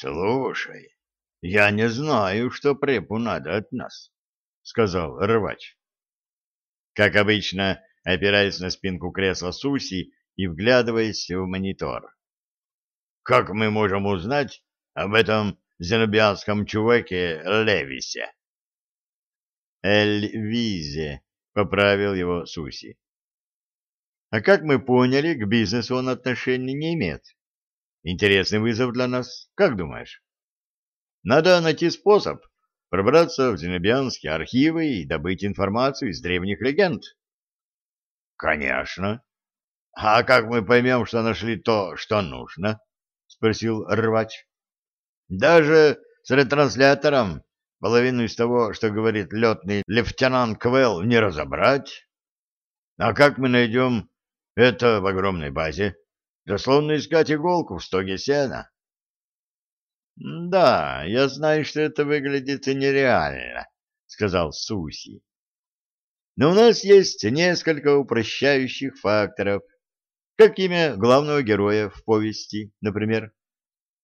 Слушай, я не знаю, что препу надо от нас, сказал рвач. Как обычно, опираясь на спинку кресла Суси и вглядываясь в монитор. Как мы можем узнать об этом зенобианском чуваке Левисе? Эль-Визе, поправил его Суси. А как мы поняли, к бизнесу он отношения не имеет. Интересный вызов для нас, как думаешь? Надо найти способ пробраться в зенобианские архивы и добыть информацию из древних легенд. Конечно. А как мы поймем, что нашли то, что нужно? Спросил рвач. Даже с ретранслятором половину из того, что говорит летный лейтенант Квелл, не разобрать. А как мы найдем это в огромной базе? Дословно искать иголку в стоге сена. Да, я знаю, что это выглядит нереально, сказал Суси. Но у нас есть несколько упрощающих факторов, как имя главного героя в повести, например.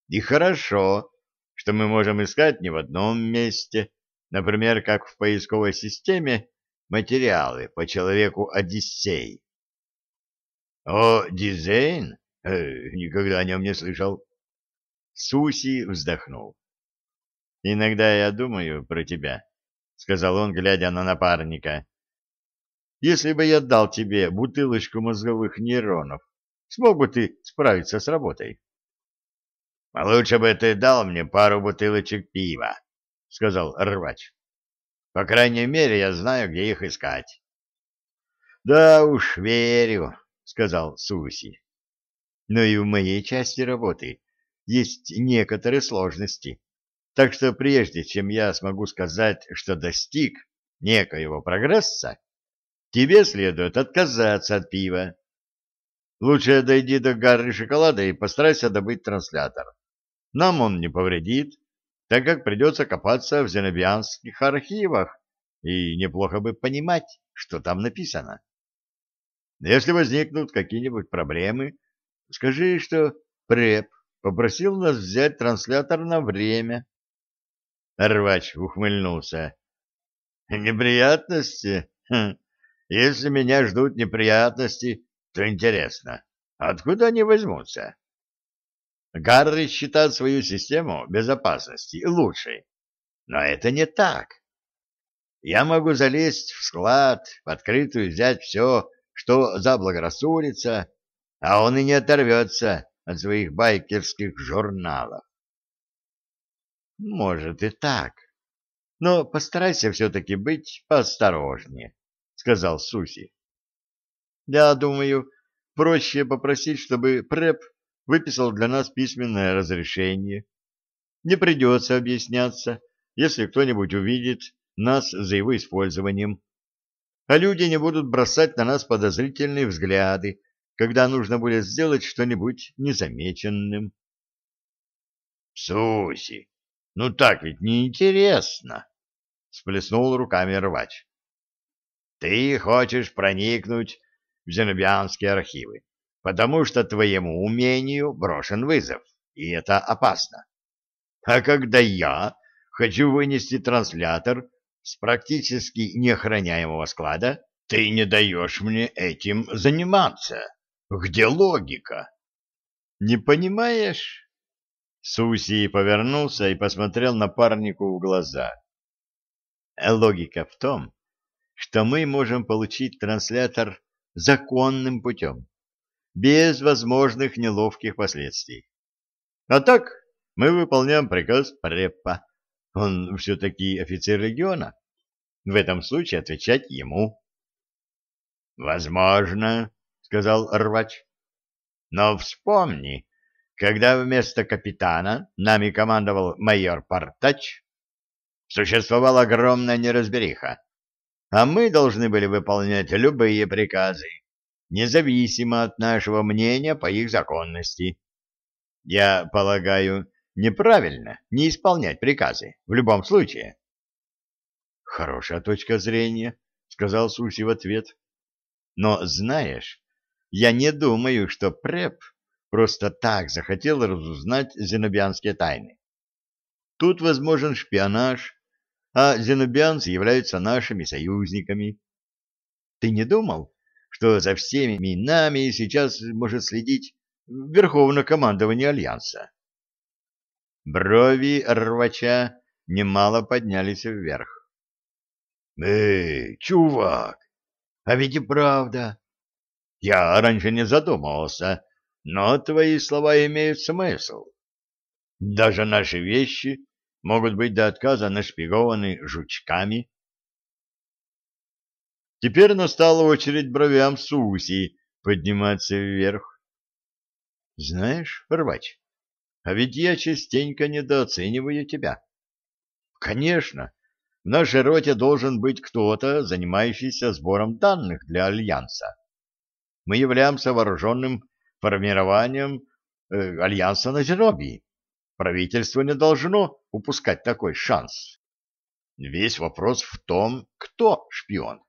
И хорошо, что мы можем искать не в одном месте, например, как в поисковой системе материалы по человеку Одиссей. О, дизайн? Э, никогда о нем не слышал. Суси вздохнул. «Иногда я думаю про тебя», — сказал он, глядя на напарника. «Если бы я дал тебе бутылочку мозговых нейронов, смог бы ты справиться с работой?» «Лучше бы ты дал мне пару бутылочек пива», — сказал рвач. «По крайней мере, я знаю, где их искать». «Да уж, верю», — сказал Суси но и в моей части работы есть некоторые сложности. Так что прежде чем я смогу сказать, что достиг некоего прогресса, тебе следует отказаться от пива. Лучше дойди до горы шоколада и постарайся добыть транслятор. Нам он не повредит, так как придется копаться в зенобианских архивах, и неплохо бы понимать, что там написано. Если возникнут какие-нибудь проблемы, Скажи, что Преп попросил нас взять транслятор на время. Рвач ухмыльнулся. Неприятности? Хм. Если меня ждут неприятности, то интересно, откуда они возьмутся? Гарри считает свою систему безопасности лучшей. Но это не так. Я могу залезть в склад, в открытую взять все, что заблагорассудится, а он и не оторвется от своих байкерских журналов. Может и так, но постарайся все-таки быть поосторожнее, сказал Суси. Я думаю, проще попросить, чтобы Преп выписал для нас письменное разрешение. Не придется объясняться, если кто-нибудь увидит нас за его использованием. А люди не будут бросать на нас подозрительные взгляды, когда нужно будет сделать что-нибудь незамеченным. — Суси, ну так ведь неинтересно! — сплеснул руками рвач. — Ты хочешь проникнуть в зенобианские архивы, потому что твоему умению брошен вызов, и это опасно. А когда я хочу вынести транслятор с практически неохраняемого склада, ты не даешь мне этим заниматься. Где логика? Не понимаешь? Суси повернулся и посмотрел напарнику в глаза. Логика в том, что мы можем получить транслятор законным путем, без возможных неловких последствий. А так мы выполняем приказ Преппа. Он все-таки офицер региона. В этом случае отвечать ему. Возможно, сказал рвач. Но вспомни, когда вместо капитана нами командовал майор Партач, существовала огромная неразбериха, а мы должны были выполнять любые приказы, независимо от нашего мнения по их законности. Я полагаю, неправильно не исполнять приказы в любом случае. Хорошая точка зрения, сказал Суси в ответ. Но знаешь, я не думаю, что Преп просто так захотел разузнать зенобианские тайны. Тут возможен шпионаж, а зенобианцы являются нашими союзниками. Ты не думал, что за всеми нами сейчас может следить Верховное командование Альянса? Брови рвача немало поднялись вверх. — Эй, чувак, а ведь и правда. Я раньше не задумывался, но твои слова имеют смысл. Даже наши вещи могут быть до отказа нашпигованы жучками. Теперь настала очередь бровям Суси подниматься вверх. Знаешь, рвач, а ведь я частенько недооцениваю тебя. Конечно, в нашей роте должен быть кто-то, занимающийся сбором данных для Альянса. Мы являемся вооруженным формированием э, Альянса на Зенобии. Правительство не должно упускать такой шанс. Весь вопрос в том, кто шпион.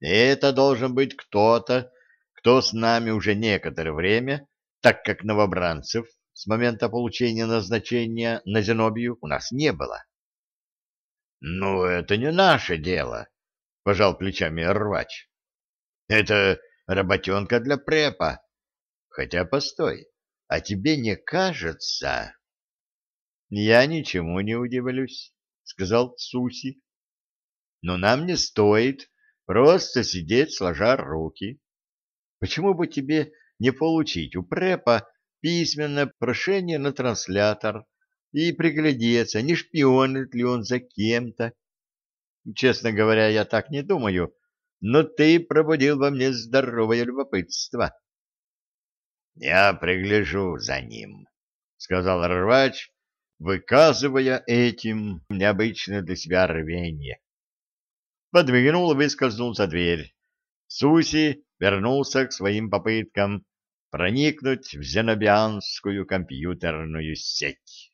Это должен быть кто-то, кто с нами уже некоторое время, так как новобранцев с момента получения назначения на Зенобию у нас не было. — Ну, это не наше дело, — пожал плечами рвач. — Это работенка для препа. Хотя, постой, а тебе не кажется... — Я ничему не удивлюсь, — сказал Суси. — Но нам не стоит просто сидеть сложа руки. Почему бы тебе не получить у препа письменное прошение на транслятор и приглядеться, не шпионит ли он за кем-то? Честно говоря, я так не думаю, но ты пробудил во мне здоровое любопытство. — Я пригляжу за ним, — сказал рвач, выказывая этим необычное для себя рвение. Подвигнул и выскользнул за дверь. Суси вернулся к своим попыткам проникнуть в зенобианскую компьютерную сеть.